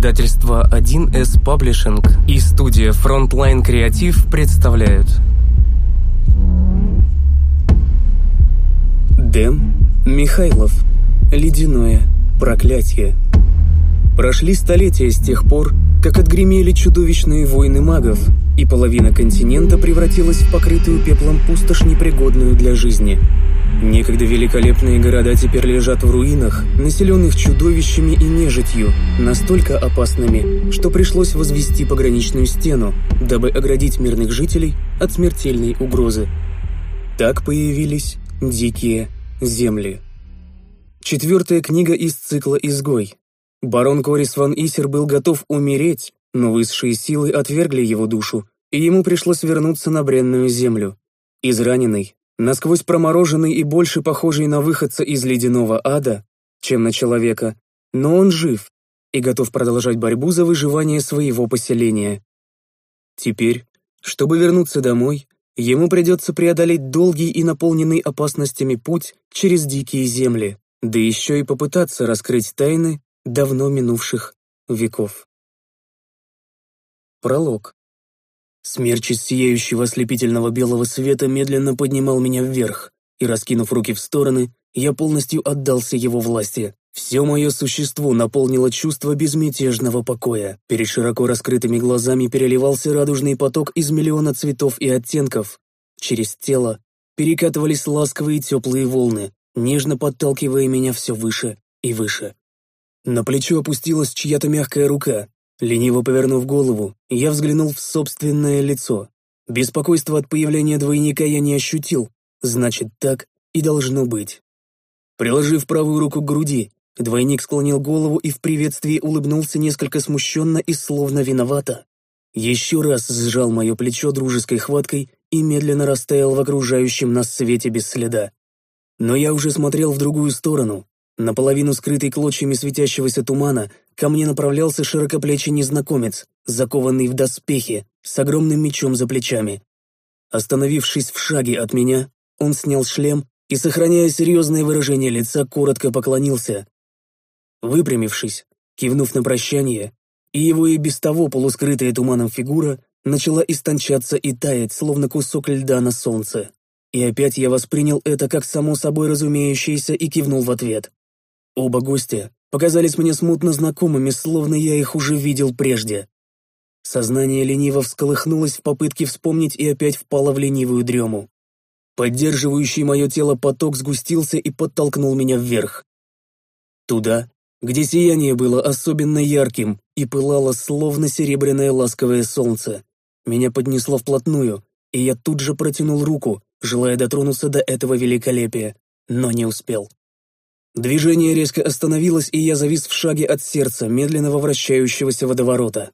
Издательство 1С Паблишинг и студия Frontline Креатив представляют. Дэм Михайлов. Ледяное проклятие Прошли столетия с тех пор, как отгремели чудовищные войны магов, и половина континента превратилась в покрытую пеплом пустошь, непригодную для жизни – Некогда великолепные города теперь лежат в руинах, населенных чудовищами и нежитью, настолько опасными, что пришлось возвести пограничную стену, дабы оградить мирных жителей от смертельной угрозы. Так появились дикие земли. Четвертая книга из цикла «Изгой». Барон Корис ван Исер был готов умереть, но высшие силы отвергли его душу, и ему пришлось вернуться на бренную землю. Израненный, насквозь промороженный и больше похожий на выходца из ледяного ада, чем на человека, но он жив и готов продолжать борьбу за выживание своего поселения. Теперь, чтобы вернуться домой, ему придется преодолеть долгий и наполненный опасностями путь через дикие земли, да еще и попытаться раскрыть тайны давно минувших веков. Пролог. Смерч из сияющего ослепительного белого света медленно поднимал меня вверх, и, раскинув руки в стороны, я полностью отдался его власти. Все мое существо наполнило чувство безмятежного покоя. Перед широко раскрытыми глазами переливался радужный поток из миллиона цветов и оттенков. Через тело перекатывались ласковые теплые волны, нежно подталкивая меня все выше и выше. На плечо опустилась чья-то мягкая рука, Лениво повернув голову, я взглянул в собственное лицо. Беспокойство от появления двойника я не ощутил, значит, так и должно быть. Приложив правую руку к груди, двойник склонил голову и в приветствии улыбнулся несколько смущенно и словно виновато. Еще раз сжал мое плечо дружеской хваткой и медленно растаял в окружающем нас свете без следа. Но я уже смотрел в другую сторону, Наполовину скрытый клочьями светящегося тумана, ко мне направлялся широкоплечий незнакомец, закованный в доспехи, с огромным мечом за плечами. Остановившись в шаге от меня, он снял шлем и, сохраняя серьезное выражение лица, коротко поклонился. Выпрямившись, кивнув на прощание, и его и без того полускрытая туманом фигура начала истончаться и таять, словно кусок льда на солнце. И опять я воспринял это как само собой разумеющееся и кивнул в ответ. Оба гостя показались мне смутно знакомыми, словно я их уже видел прежде. Сознание лениво всколыхнулось в попытке вспомнить и опять впало в ленивую дрему. Поддерживающий мое тело поток сгустился и подтолкнул меня вверх. Туда, где сияние было особенно ярким и пылало словно серебряное ласковое солнце. Меня поднесло вплотную, и я тут же протянул руку, желая дотронуться до этого великолепия, но не успел. Движение резко остановилось, и я завис в шаге от сердца, медленного вращающегося водоворота.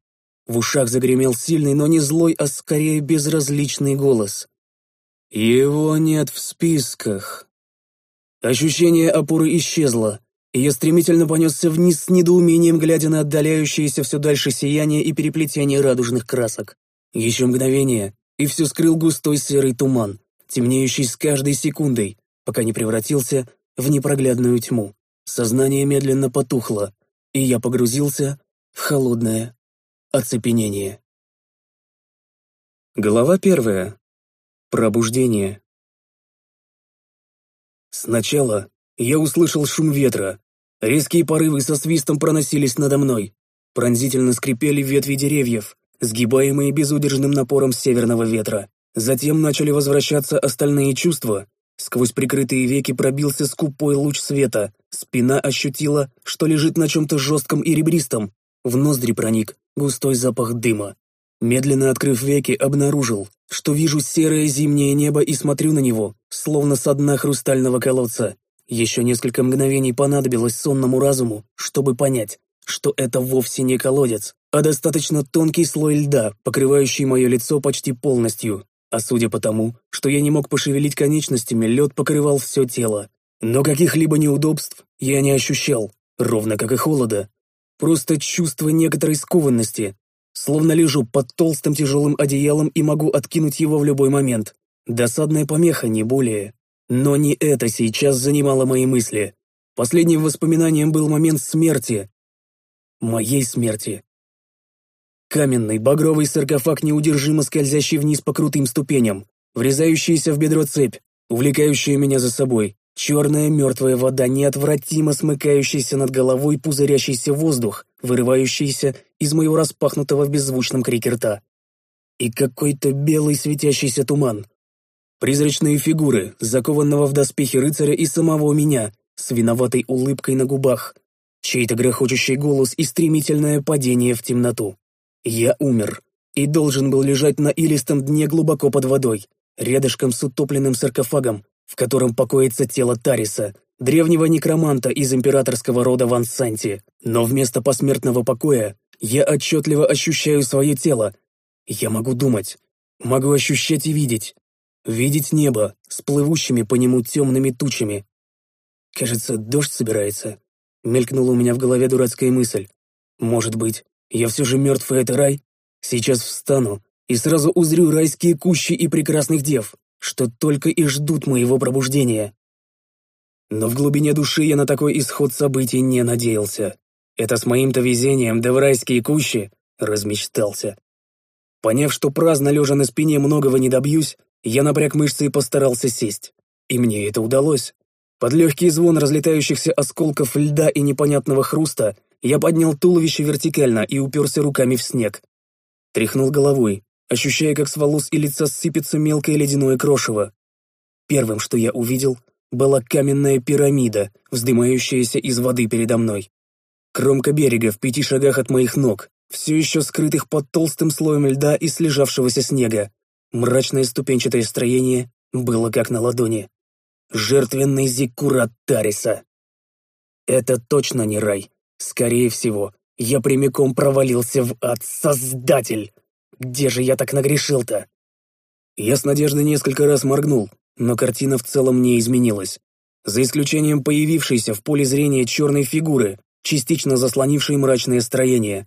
В ушах загремел сильный, но не злой, а скорее безразличный голос. «Его нет в списках». Ощущение опоры исчезло, и я стремительно понесся вниз с недоумением, глядя на отдаляющееся все дальше сияние и переплетение радужных красок. Еще мгновение, и все скрыл густой серый туман, темнеющий с каждой секундой, пока не превратился в непроглядную тьму. Сознание медленно потухло, и я погрузился в холодное оцепенение. Глава первая. Пробуждение. Сначала я услышал шум ветра. Резкие порывы со свистом проносились надо мной. Пронзительно скрипели ветви деревьев, сгибаемые безудержным напором северного ветра. Затем начали возвращаться остальные чувства, Сквозь прикрытые веки пробился скупой луч света. Спина ощутила, что лежит на чем-то жестком и ребристом. В ноздри проник густой запах дыма. Медленно открыв веки, обнаружил, что вижу серое зимнее небо и смотрю на него, словно со дна хрустального колодца. Еще несколько мгновений понадобилось сонному разуму, чтобы понять, что это вовсе не колодец, а достаточно тонкий слой льда, покрывающий мое лицо почти полностью. А судя по тому, что я не мог пошевелить конечностями, лед покрывал все тело. Но каких-либо неудобств я не ощущал, ровно как и холода. Просто чувство некоторой скованности, словно лежу под толстым тяжелым одеялом и могу откинуть его в любой момент. Досадная помеха, не более. Но не это сейчас занимало мои мысли. Последним воспоминанием был момент смерти. Моей смерти. Каменный, багровый саркофаг, неудержимо скользящий вниз по крутым ступеням, врезающаяся в бедро цепь, увлекающая меня за собой, черная мертвая вода, неотвратимо смыкающаяся над головой пузырящийся воздух, вырывающийся из моего распахнутого в беззвучном крике рта. И какой-то белый светящийся туман. Призрачные фигуры, закованного в доспехи рыцаря и самого меня, с виноватой улыбкой на губах, чей-то грохочущий голос и стремительное падение в темноту. Я умер и должен был лежать на илистом дне глубоко под водой, рядышком с утопленным саркофагом, в котором покоится тело Тариса, древнего некроманта из императорского рода Ван Санти. Но вместо посмертного покоя я отчетливо ощущаю свое тело. Я могу думать, могу ощущать и видеть. Видеть небо с плывущими по нему темными тучами. Кажется, дождь собирается. Мелькнула у меня в голове дурацкая мысль. Может быть, я все же мертв, и это рай? Сейчас встану и сразу узрю райские кущи и прекрасных дев, что только и ждут моего пробуждения. Но в глубине души я на такой исход событий не надеялся. Это с моим-то везением, да в райские кущи, размечтался. Поняв, что праздно лежа на спине многого не добьюсь, я напряг мышцы и постарался сесть. И мне это удалось. Под легкий звон разлетающихся осколков льда и непонятного хруста я поднял туловище вертикально и уперся руками в снег. Тряхнул головой, ощущая, как с волос и лица сыпется мелкое ледяное крошево. Первым, что я увидел, была каменная пирамида, вздымающаяся из воды передо мной. Кромка берега в пяти шагах от моих ног, все еще скрытых под толстым слоем льда и слежавшегося снега. Мрачное ступенчатое строение было как на ладони. Жертвенный зиккурат Тариса. Это точно не рай. Скорее всего, я прямиком провалился в ад, Создатель! Где же я так нагрешил-то? Я с надеждой несколько раз моргнул, но картина в целом не изменилась. За исключением появившейся в поле зрения черной фигуры, частично заслонившей мрачное строение.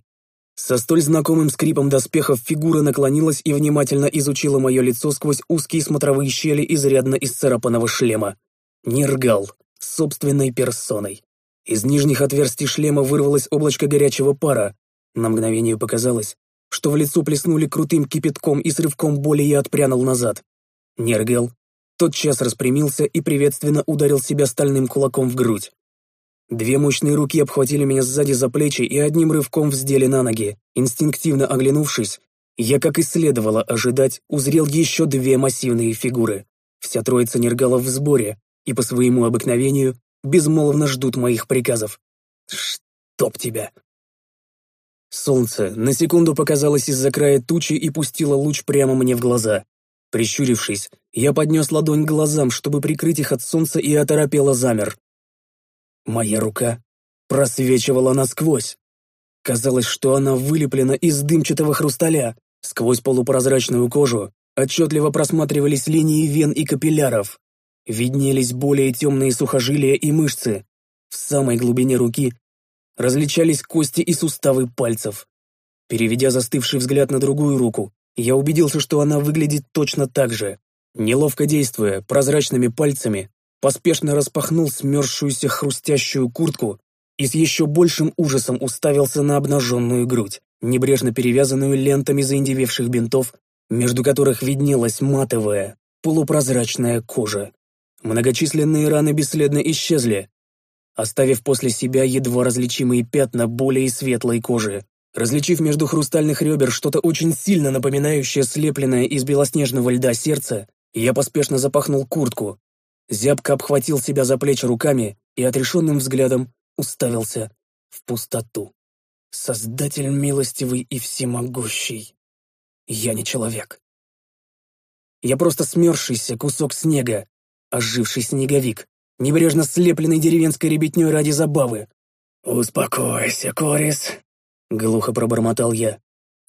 Со столь знакомым скрипом доспехов фигура наклонилась и внимательно изучила мое лицо сквозь узкие смотровые щели изрядно исцарапанного шлема. Нергал, собственной персоной. Из нижних отверстий шлема вырвалось облачко горячего пара. На мгновение показалось, что в лицо плеснули крутым кипятком и с рывком боли я отпрянул назад. Нергел тотчас распрямился и приветственно ударил себя стальным кулаком в грудь. Две мощные руки обхватили меня сзади за плечи и одним рывком вздели на ноги. Инстинктивно оглянувшись, я, как и следовало ожидать, узрел еще две массивные фигуры. Вся троица нергалов в сборе и по своему обыкновению безмолвно ждут моих приказов. Чтоб тебя! Солнце на секунду показалось из-за края тучи и пустило луч прямо мне в глаза. Прищурившись, я поднес ладонь к глазам, чтобы прикрыть их от солнца, и оторопело замер. Моя рука просвечивала насквозь. Казалось, что она вылеплена из дымчатого хрусталя. Сквозь полупрозрачную кожу отчетливо просматривались линии вен и капилляров. Виднелись более темные сухожилия и мышцы. В самой глубине руки различались кости и суставы пальцев. Переведя застывший взгляд на другую руку, я убедился, что она выглядит точно так же. Неловко действуя прозрачными пальцами, поспешно распахнул смерзшуюся хрустящую куртку и с еще большим ужасом уставился на обнаженную грудь, небрежно перевязанную лентами заиндевевших бинтов, между которых виднелась матовая, полупрозрачная кожа. Многочисленные раны бесследно исчезли, оставив после себя едва различимые пятна более светлой кожи. Различив между хрустальных ребер что-то очень сильно напоминающее слепленное из белоснежного льда сердце, я поспешно запахнул куртку. Зябко обхватил себя за плечи руками и отрешенным взглядом уставился в пустоту. Создатель милостивый и всемогущий. Я не человек. Я просто смерзшийся кусок снега, оживший снеговик, небрежно слепленный деревенской ребятней ради забавы. «Успокойся, Корис», — глухо пробормотал я.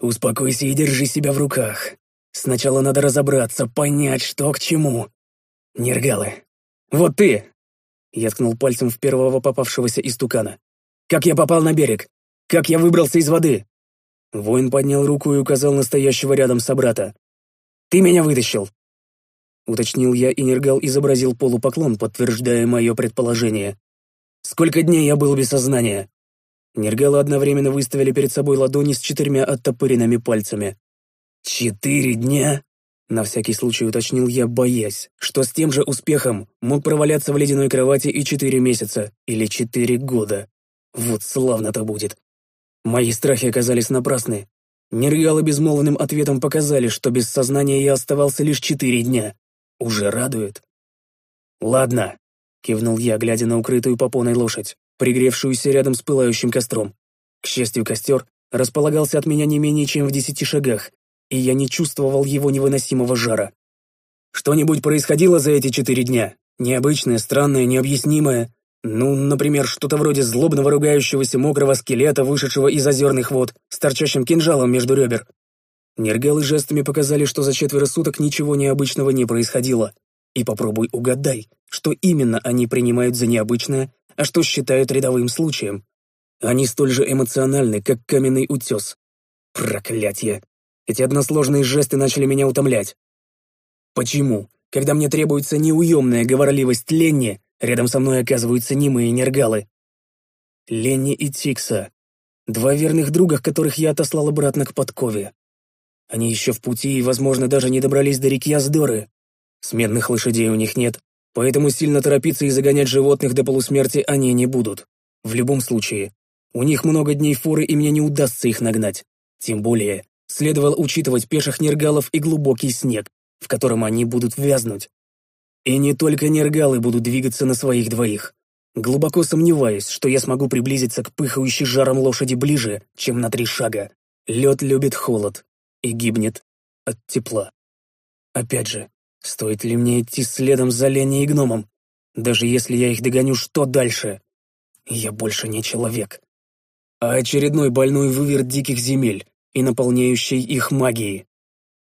«Успокойся и держи себя в руках. Сначала надо разобраться, понять, что к чему. Нергалы. Вот ты!» Я ткнул пальцем в первого попавшегося истукана. «Как я попал на берег? Как я выбрался из воды?» Воин поднял руку и указал настоящего рядом собрата. «Ты меня вытащил. Уточнил я, и Нергал изобразил полупоклон, подтверждая мое предположение. «Сколько дней я был без сознания?» Нергалы одновременно выставили перед собой ладони с четырьмя оттопыренными пальцами. «Четыре дня?» На всякий случай уточнил я, боясь, что с тем же успехом мог проваляться в ледяной кровати и четыре месяца или четыре года. Вот славно-то будет. Мои страхи оказались напрасны. Нергалы безмолвным ответом показали, что без сознания я оставался лишь четыре дня. Уже радует. «Ладно», — кивнул я, глядя на укрытую попоной лошадь, пригревшуюся рядом с пылающим костром. К счастью, костер располагался от меня не менее чем в десяти шагах, и я не чувствовал его невыносимого жара. Что-нибудь происходило за эти четыре дня? Необычное, странное, необъяснимое? Ну, например, что-то вроде злобного ругающегося мокрого скелета, вышедшего из озерных вод, с торчащим кинжалом между ребер. Нергалы жестами показали, что за четверо суток ничего необычного не происходило. И попробуй угадай, что именно они принимают за необычное, а что считают рядовым случаем. Они столь же эмоциональны, как каменный утес. Проклятье! Эти односложные жесты начали меня утомлять. Почему, когда мне требуется неуемная говорливость Ленни, рядом со мной оказываются немые нергалы? Ленни и Тикса. Два верных друга, которых я отослал обратно к подкове. Они еще в пути и, возможно, даже не добрались до реки Аздоры. Сменных лошадей у них нет, поэтому сильно торопиться и загонять животных до полусмерти они не будут. В любом случае, у них много дней форы, и мне не удастся их нагнать. Тем более, следовало учитывать пеших нергалов и глубокий снег, в котором они будут вязнуть. И не только нергалы будут двигаться на своих двоих. Глубоко сомневаюсь, что я смогу приблизиться к пыхающей жаром лошади ближе, чем на три шага. Лед любит холод, и гибнет от тепла. Опять же, стоит ли мне идти следом за Леней и гномом? Даже если я их догоню, что дальше? Я больше не человек. А очередной больной выверт диких земель и наполняющий их магией.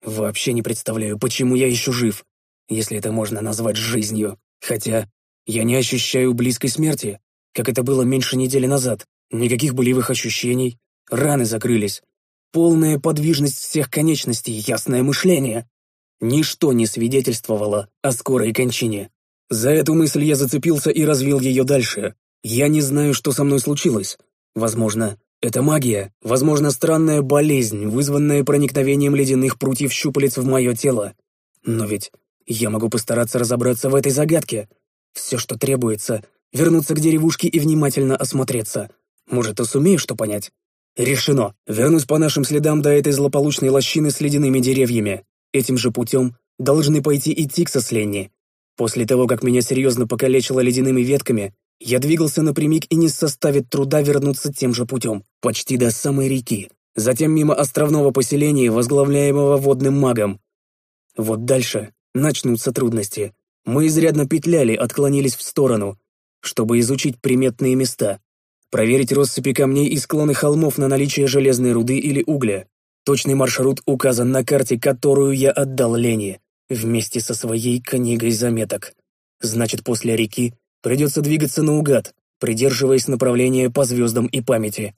Вообще не представляю, почему я еще жив, если это можно назвать жизнью. Хотя я не ощущаю близкой смерти, как это было меньше недели назад. Никаких болевых ощущений, раны закрылись, полная подвижность всех конечностей, ясное мышление. Ничто не свидетельствовало о скорой кончине. За эту мысль я зацепился и развил ее дальше. Я не знаю, что со мной случилось. Возможно, это магия, возможно, странная болезнь, вызванная проникновением ледяных прутьев щупалец в мое тело. Но ведь я могу постараться разобраться в этой загадке. Все, что требуется, вернуться к деревушке и внимательно осмотреться. Может, и сумею что понять? Решено. Вернусь по нашим следам до этой злополучной лощины с ледяными деревьями. Этим же путем должны пойти и Тикса с Ленни. После того, как меня серьезно покалечило ледяными ветками, я двигался напрямик и не составит труда вернуться тем же путем, почти до самой реки, затем мимо островного поселения, возглавляемого водным магом. Вот дальше начнутся трудности. Мы изрядно петляли, отклонились в сторону, чтобы изучить приметные места, проверить россыпи камней и склоны холмов на наличие железной руды или угля. Точный маршрут указан на карте, которую я отдал Лене, вместе со своей книгой заметок. Значит, после реки придется двигаться наугад, придерживаясь направления по звездам и памяти.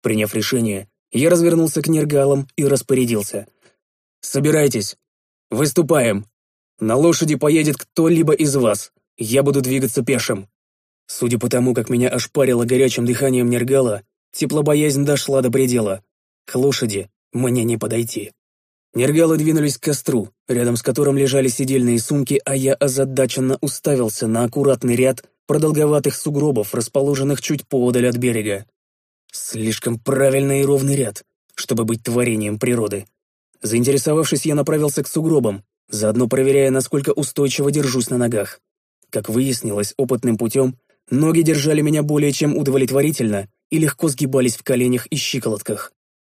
Приняв решение, я развернулся к нергалам и распорядился. «Собирайтесь. Выступаем. На лошади поедет кто-либо из вас. Я буду двигаться пешим. Судя по тому, как меня ошпарило горячим дыханием Нергала, теплобоязнь дошла до предела. К лошади мне не подойти. Нергалы двинулись к костру, рядом с которым лежали сидельные сумки, а я озадаченно уставился на аккуратный ряд продолговатых сугробов, расположенных чуть поодаль от берега. Слишком правильный и ровный ряд, чтобы быть творением природы. Заинтересовавшись, я направился к сугробам, заодно проверяя, насколько устойчиво держусь на ногах. Как выяснилось, опытным путем Ноги держали меня более чем удовлетворительно и легко сгибались в коленях и щиколотках.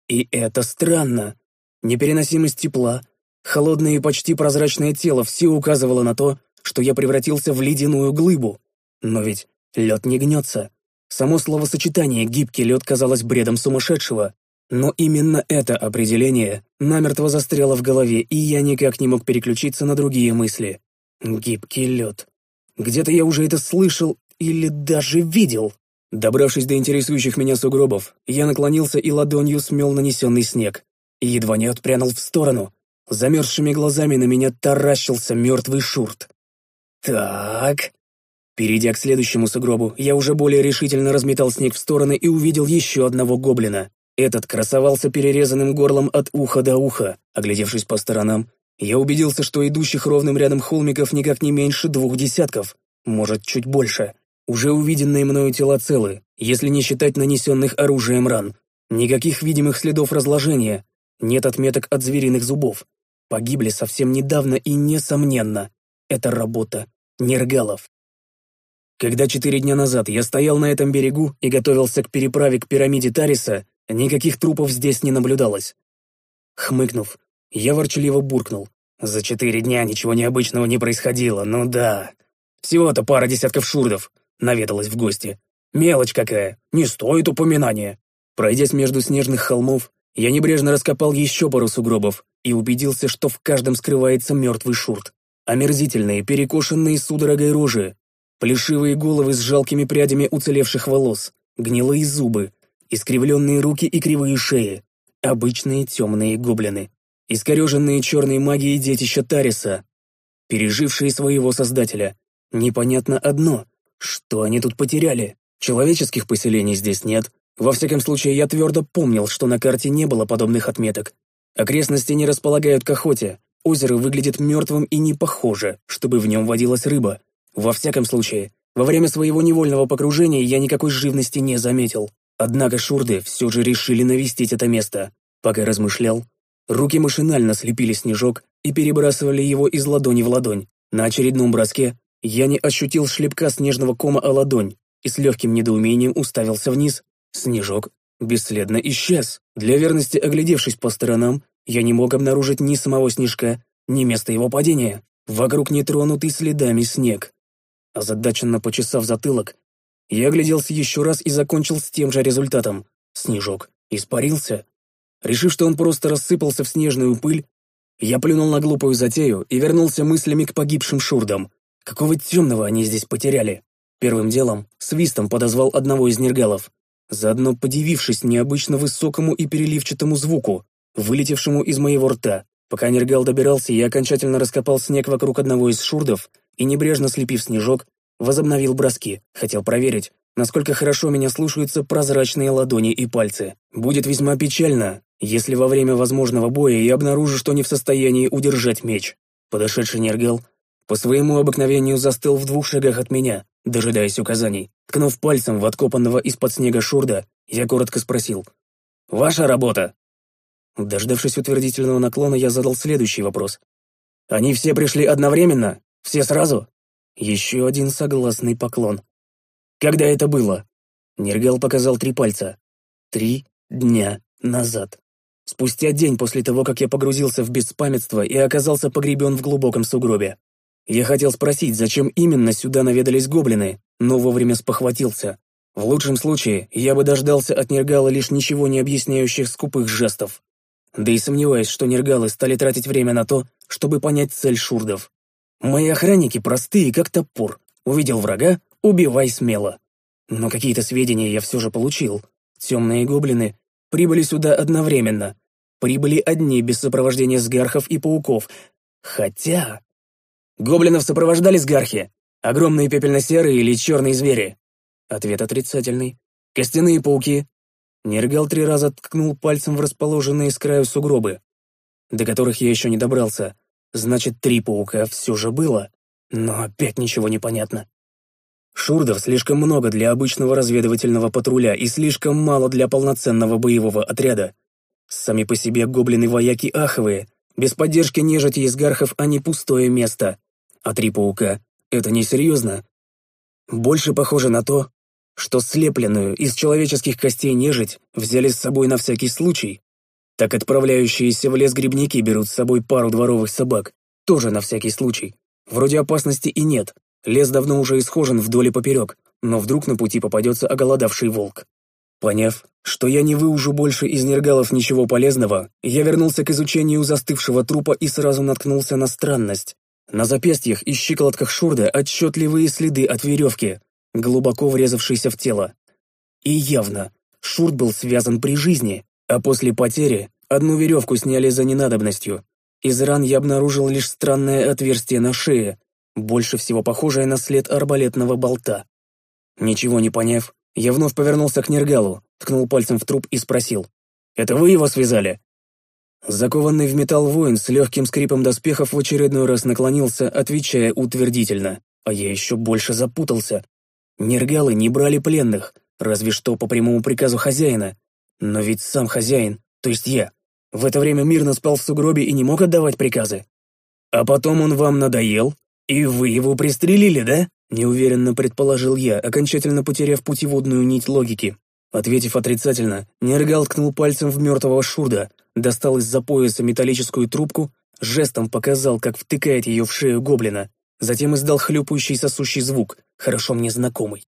И это странно. Непереносимость тепла, холодное и почти прозрачное тело все указывало на то, что я превратился в ледяную глыбу. Но ведь лед не гнется. Само словосочетание «гибкий лед» казалось бредом сумасшедшего. Но именно это определение намертво застряло в голове, и я никак не мог переключиться на другие мысли. Гибкий лед. Где-то я уже это слышал или даже видел. Добравшись до интересующих меня сугробов, я наклонился и ладонью смел нанесенный снег. И едва не отпрянул в сторону. Замерзшими глазами на меня таращился мертвый шурт. «Так...» Перейдя к следующему сугробу, я уже более решительно разметал снег в стороны и увидел еще одного гоблина. Этот красовался перерезанным горлом от уха до уха. Оглядевшись по сторонам, я убедился, что идущих ровным рядом холмиков никак не меньше двух десятков, может, чуть больше. Уже увиденные мною тела целы, если не считать нанесенных оружием ран. Никаких видимых следов разложения, нет отметок от звериных зубов. Погибли совсем недавно и, несомненно, это работа нергалов. Когда четыре дня назад я стоял на этом берегу и готовился к переправе к пирамиде Тариса, никаких трупов здесь не наблюдалось. Хмыкнув, я ворчливо буркнул. За четыре дня ничего необычного не происходило, ну да. Всего-то пара десятков шурдов наведалась в гости. Мелочь какая, не стоит упоминания. Пройдясь между снежных холмов, я небрежно раскопал еще пару сугробов и убедился, что в каждом скрывается мертвый шурт. Омерзительные, перекошенные судорогой рожи, плешивые головы с жалкими прядями уцелевших волос, гнилые зубы, искривленные руки и кривые шеи, обычные темные гоблины, искореженные черной магией детища Тариса, пережившие своего создателя. Непонятно одно, что они тут потеряли. Человеческих поселений здесь нет. Во всяком случае, я твердо помнил, что на карте не было подобных отметок. Окрестности не располагают к охоте, Озеро выглядит мертвым и не похоже, чтобы в нем водилась рыба. Во всяком случае, во время своего невольного погружения я никакой живности не заметил. Однако шурды все же решили навестить это место. Пока размышлял, руки машинально слепили снежок и перебрасывали его из ладони в ладонь. На очередном броске я не ощутил шлепка снежного кома о ладонь и с легким недоумением уставился вниз. Снежок бесследно исчез. Для верности оглядевшись по сторонам, я не мог обнаружить ни самого снежка, ни места его падения. Вокруг нетронутый следами снег. Озадаченно почесав затылок, я огляделся еще раз и закончил с тем же результатом. Снежок испарился. Решив, что он просто рассыпался в снежную пыль, я плюнул на глупую затею и вернулся мыслями к погибшим шурдам. Какого темного они здесь потеряли? Первым делом свистом подозвал одного из нергалов, заодно подивившись необычно высокому и переливчатому звуку, вылетевшему из моего рта. Пока Нергал добирался, я окончательно раскопал снег вокруг одного из шурдов и, небрежно слепив снежок, возобновил броски. Хотел проверить, насколько хорошо меня слушаются прозрачные ладони и пальцы. Будет весьма печально, если во время возможного боя я обнаружу, что не в состоянии удержать меч. Подошедший Нергал по своему обыкновению застыл в двух шагах от меня, дожидаясь указаний. Ткнув пальцем в откопанного из-под снега шурда, я коротко спросил. «Ваша работа?» Дождавшись утвердительного наклона, я задал следующий вопрос. «Они все пришли одновременно? Все сразу?» Еще один согласный поклон. «Когда это было?» Нергал показал три пальца. «Три дня назад. Спустя день после того, как я погрузился в беспамятство и оказался погребен в глубоком сугробе. Я хотел спросить, зачем именно сюда наведались гоблины, но вовремя спохватился. В лучшем случае, я бы дождался от Нергала лишь ничего не объясняющих скупых жестов. Да и сомневаюсь, что нергалы стали тратить время на то, чтобы понять цель шурдов. Мои охранники простые, как топор. Увидел врага — убивай смело. Но какие-то сведения я все же получил. Темные гоблины прибыли сюда одновременно. Прибыли одни, без сопровождения сгархов и пауков. Хотя... Гоблинов сопровождали сгархи. Огромные пепельно-серые или черные звери? Ответ отрицательный. Костяные пауки, Нергал три раза ткнул пальцем в расположенные с краю сугробы, до которых я еще не добрался. Значит, три паука все же было, но опять ничего не понятно. Шурдов слишком много для обычного разведывательного патруля и слишком мало для полноценного боевого отряда. Сами по себе гоблины-вояки аховые, без поддержки нежити и сгархов они пустое место. А три паука — это несерьезно. Больше похоже на то, что слепленную из человеческих костей нежить взяли с собой на всякий случай. Так отправляющиеся в лес грибники берут с собой пару дворовых собак, тоже на всякий случай. Вроде опасности и нет, лес давно уже исхожен вдоль и поперек, но вдруг на пути попадется оголодавший волк. Поняв, что я не выужу больше из нергалов ничего полезного, я вернулся к изучению застывшего трупа и сразу наткнулся на странность. На запястьях и щиколотках Шурда отчетливые следы от веревки, глубоко врезавшийся в тело. И явно, Шурт был связан при жизни, а после потери одну веревку сняли за ненадобностью. Из ран я обнаружил лишь странное отверстие на шее, больше всего похожее на след арбалетного болта. Ничего не поняв, я вновь повернулся к Нергалу, ткнул пальцем в труп и спросил. «Это вы его связали?» Закованный в металл воин с легким скрипом доспехов в очередной раз наклонился, отвечая утвердительно, а я еще больше запутался. Нергалы не брали пленных, разве что по прямому приказу хозяина. Но ведь сам хозяин, то есть я, в это время мирно спал в сугробе и не мог отдавать приказы. А потом он вам надоел, и вы его пристрелили, да? Неуверенно предположил я, окончательно потеряв путеводную нить логики. Ответив отрицательно, Нергал ткнул пальцем в мертвого Шурда, достал из-за пояса металлическую трубку, жестом показал, как втыкает ее в шею гоблина, затем издал хлюпающий сосущий звук, хорошо мне знакомый.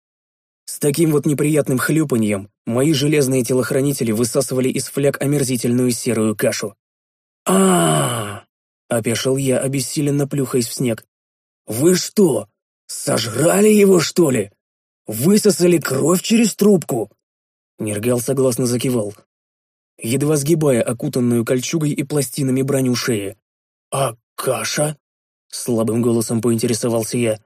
С таким вот неприятным хлюпаньем мои железные телохранители высасывали из фляг омерзительную серую кашу. а, опешил я, обессиленно плюхаясь в снег. «Вы что, сожрали его, что ли? Высосали кровь через трубку?» Нергал согласно закивал, едва сгибая окутанную кольчугой и пластинами броню шеи. «А каша?» — слабым голосом поинтересовался я.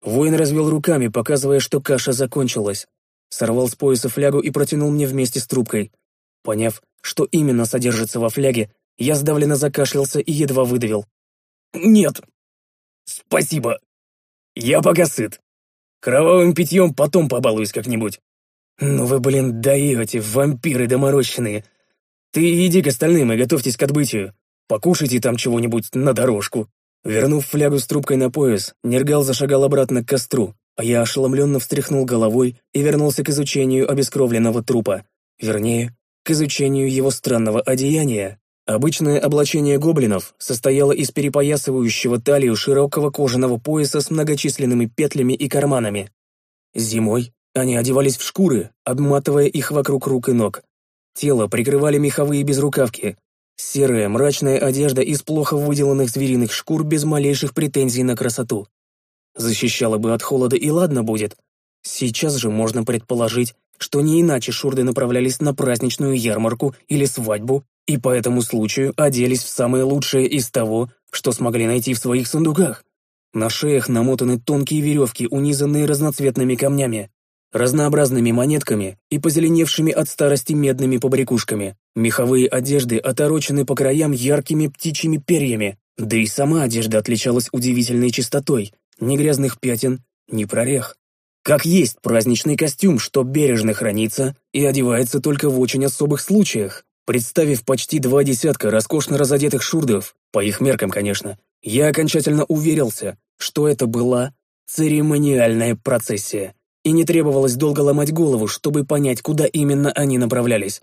Воин развел руками, показывая, что каша закончилась. Сорвал с пояса флягу и протянул мне вместе с трубкой. Поняв, что именно содержится во фляге, я сдавленно закашлялся и едва выдавил. «Нет, спасибо. Я пока сыт. Кровавым питьем потом побалуюсь как-нибудь». «Ну вы, блин, даете, вампиры доморощенные. Ты иди к остальным и готовьтесь к отбытию. Покушайте там чего-нибудь на дорожку». Вернув флягу с трубкой на пояс, Нергал зашагал обратно к костру, а я ошеломленно встряхнул головой и вернулся к изучению обескровленного трупа. Вернее, к изучению его странного одеяния. Обычное облачение гоблинов состояло из перепоясывающего талию широкого кожаного пояса с многочисленными петлями и карманами. Зимой они одевались в шкуры, обматывая их вокруг рук и ног. Тело прикрывали меховые безрукавки. Серая, мрачная одежда из плохо выделанных звериных шкур без малейших претензий на красоту. Защищала бы от холода и ладно будет. Сейчас же можно предположить, что не иначе шурды направлялись на праздничную ярмарку или свадьбу, и по этому случаю оделись в самое лучшее из того, что смогли найти в своих сундуках. На шеях намотаны тонкие веревки, унизанные разноцветными камнями разнообразными монетками и позеленевшими от старости медными побрякушками. Меховые одежды оторочены по краям яркими птичьими перьями, да и сама одежда отличалась удивительной чистотой, ни грязных пятен, ни прорех. Как есть праздничный костюм, что бережно хранится и одевается только в очень особых случаях. Представив почти два десятка роскошно разодетых шурдов, по их меркам, конечно, я окончательно уверился, что это была церемониальная процессия и не требовалось долго ломать голову, чтобы понять, куда именно они направлялись.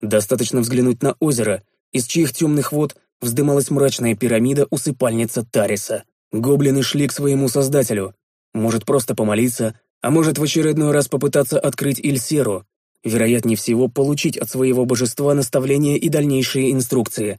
Достаточно взглянуть на озеро, из чьих темных вод вздымалась мрачная пирамида усыпальница Тариса. Гоблины шли к своему создателю. Может, просто помолиться, а может, в очередной раз попытаться открыть Ильсеру. Вероятнее всего, получить от своего божества наставления и дальнейшие инструкции.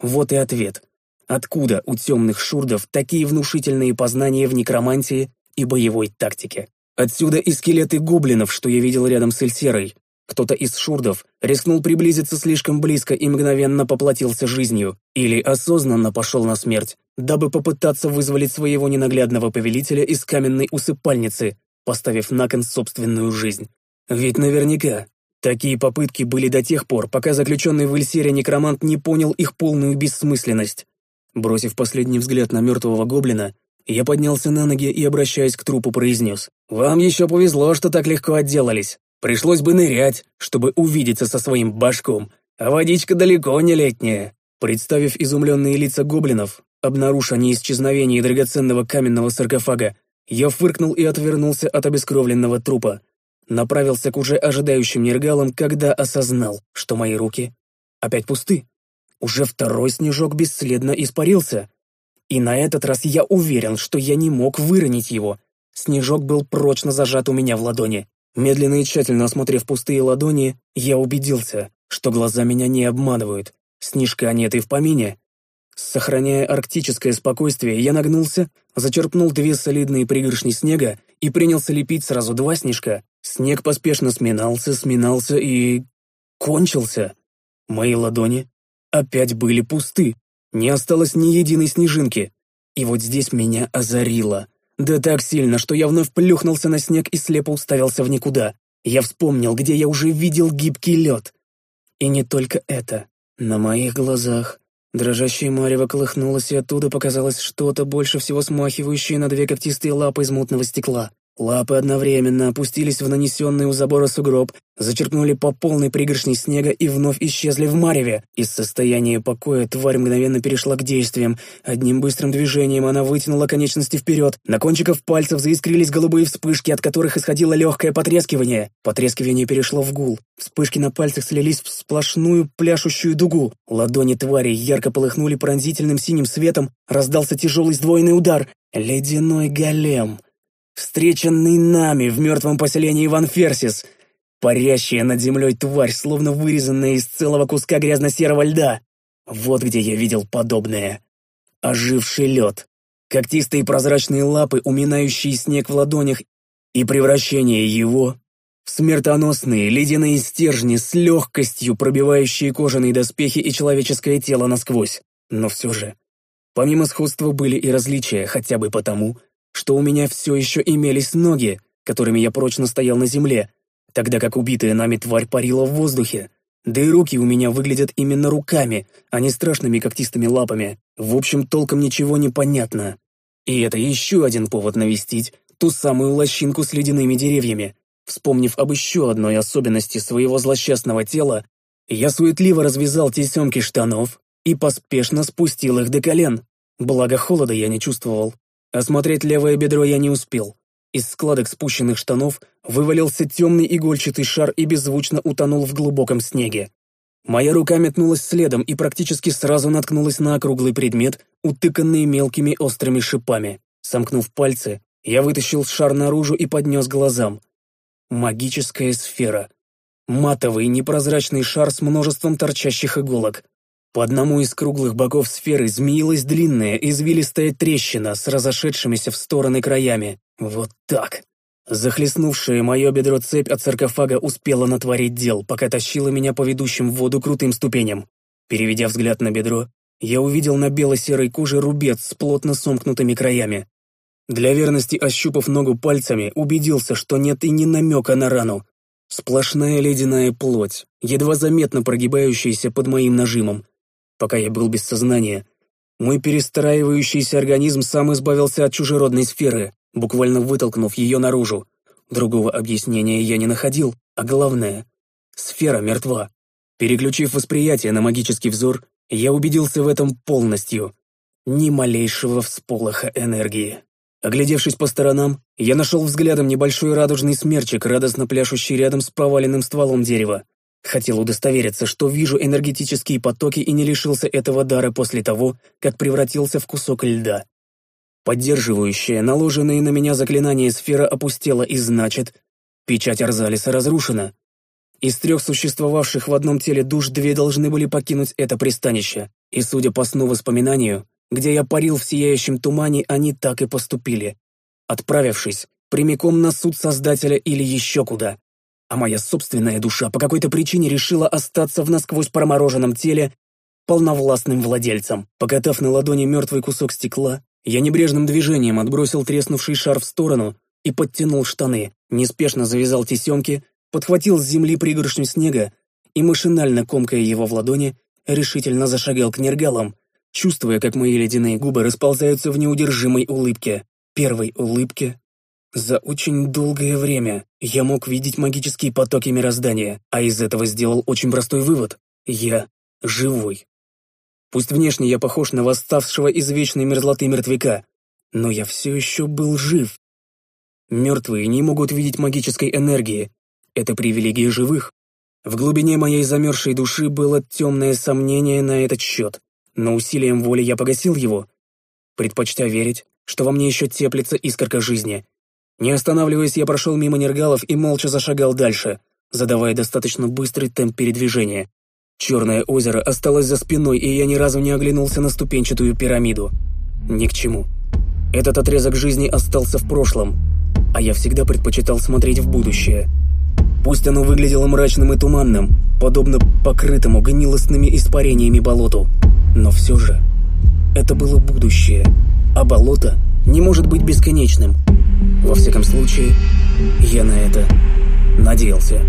Вот и ответ. Откуда у темных шурдов такие внушительные познания в некромантии и боевой тактике? Отсюда и скелеты гоблинов, что я видел рядом с Эльсерой. Кто-то из шурдов рискнул приблизиться слишком близко и мгновенно поплатился жизнью, или осознанно пошел на смерть, дабы попытаться вызволить своего ненаглядного повелителя из каменной усыпальницы, поставив на кон собственную жизнь. Ведь наверняка такие попытки были до тех пор, пока заключенный в Эльсере некромант не понял их полную бессмысленность. Бросив последний взгляд на мертвого гоблина, я поднялся на ноги и, обращаясь к трупу, произнес. «Вам еще повезло, что так легко отделались. Пришлось бы нырять, чтобы увидеться со своим башком, а водичка далеко не летняя». Представив изумленные лица гоблинов, обнаружив они исчезновение драгоценного каменного саркофага, я фыркнул и отвернулся от обескровленного трупа. Направился к уже ожидающим нергалам, когда осознал, что мои руки опять пусты. Уже второй снежок бесследно испарился, и на этот раз я уверен, что я не мог выронить его. Снежок был прочно зажат у меня в ладони. Медленно и тщательно осмотрев пустые ладони, я убедился, что глаза меня не обманывают. Снежка нет и в помине. Сохраняя арктическое спокойствие, я нагнулся, зачерпнул две солидные пригоршни снега и принялся лепить сразу два снежка. Снег поспешно сминался, сминался и... кончился. Мои ладони опять были пусты. Не осталось ни единой снежинки. И вот здесь меня озарило. Да так сильно, что я вновь плюхнулся на снег и слепо уставился в никуда. Я вспомнил, где я уже видел гибкий лед. И не только это. На моих глазах дрожащее марево колыхнулось, и оттуда показалось что-то больше всего смахивающее на две когтистые лапы из мутного стекла. Лапы одновременно опустились в нанесенный у забора сугроб, зачерпнули по полной пригоршни снега и вновь исчезли в мареве. Из состояния покоя тварь мгновенно перешла к действиям. Одним быстрым движением она вытянула конечности вперед. На кончиках пальцев заискрились голубые вспышки, от которых исходило легкое потрескивание. Потрескивание перешло в гул. Вспышки на пальцах слились в сплошную пляшущую дугу. Ладони твари ярко полыхнули пронзительным синим светом. Раздался тяжелый сдвоенный удар. Ледяной голем встреченный нами в мертвом поселении Ван Ферсис, парящая над землей тварь, словно вырезанная из целого куска грязно-серого льда. Вот где я видел подобное. Оживший лед, когтистые прозрачные лапы, уминающие снег в ладонях, и превращение его в смертоносные ледяные стержни с легкостью пробивающие кожаные доспехи и человеческое тело насквозь. Но все же, помимо сходства были и различия, хотя бы потому, что у меня все еще имелись ноги, которыми я прочно стоял на земле, тогда как убитая нами тварь парила в воздухе. Да и руки у меня выглядят именно руками, а не страшными когтистыми лапами. В общем, толком ничего не понятно. И это еще один повод навестить ту самую лощинку с ледяными деревьями. Вспомнив об еще одной особенности своего злосчастного тела, я суетливо развязал тесемки штанов и поспешно спустил их до колен. Благо холода я не чувствовал. Осмотреть левое бедро я не успел. Из складок спущенных штанов вывалился темный игольчатый шар и беззвучно утонул в глубоком снеге. Моя рука метнулась следом и практически сразу наткнулась на округлый предмет, утыканный мелкими острыми шипами. Сомкнув пальцы, я вытащил шар наружу и поднес глазам. Магическая сфера. Матовый непрозрачный шар с множеством торчащих иголок. По одному из круглых боков сферы змеилась длинная, извилистая трещина с разошедшимися в стороны краями. Вот так. Захлестнувшая мое бедро цепь от саркофага успела натворить дел, пока тащила меня по ведущим в воду крутым ступеням. Переведя взгляд на бедро, я увидел на бело-серой коже рубец с плотно сомкнутыми краями. Для верности ощупав ногу пальцами, убедился, что нет и ни намека на рану. Сплошная ледяная плоть, едва заметно прогибающаяся под моим нажимом пока я был без сознания. Мой перестраивающийся организм сам избавился от чужеродной сферы, буквально вытолкнув ее наружу. Другого объяснения я не находил, а главное — сфера мертва. Переключив восприятие на магический взор, я убедился в этом полностью. Ни малейшего всполоха энергии. Оглядевшись по сторонам, я нашел взглядом небольшой радужный смерчик, радостно пляшущий рядом с поваленным стволом дерева. Хотел удостовериться, что вижу энергетические потоки и не лишился этого дара после того, как превратился в кусок льда. Поддерживающая наложенные на меня заклинания сфера опустела и значит, печать Арзалиса разрушена. Из трех существовавших в одном теле душ две должны были покинуть это пристанище, и, судя по сну воспоминанию, где я парил в сияющем тумане, они так и поступили, отправившись прямиком на суд Создателя или еще куда а моя собственная душа по какой-то причине решила остаться в насквозь промороженном теле полновластным владельцем. Покатав на ладони мертвый кусок стекла, я небрежным движением отбросил треснувший шар в сторону и подтянул штаны, неспешно завязал тесемки, подхватил с земли пригоршню снега и, машинально комкая его в ладони, решительно зашагал к нергалам, чувствуя, как мои ледяные губы расползаются в неудержимой улыбке. Первой улыбке за очень долгое время я мог видеть магические потоки мироздания, а из этого сделал очень простой вывод. Я живой. Пусть внешне я похож на восставшего из вечной мерзлоты мертвяка, но я все еще был жив. Мертвые не могут видеть магической энергии. Это привилегия живых. В глубине моей замерзшей души было темное сомнение на этот счет, но усилием воли я погасил его, предпочтя верить, что во мне еще теплится искорка жизни, не останавливаясь, я прошел мимо нергалов и молча зашагал дальше, задавая достаточно быстрый темп передвижения. Черное озеро осталось за спиной, и я ни разу не оглянулся на ступенчатую пирамиду. Ни к чему. Этот отрезок жизни остался в прошлом, а я всегда предпочитал смотреть в будущее. Пусть оно выглядело мрачным и туманным, подобно покрытому гнилостными испарениями болоту, но все же это было будущее — а болото не может быть бесконечным. Во всяком случае, я на это надеялся.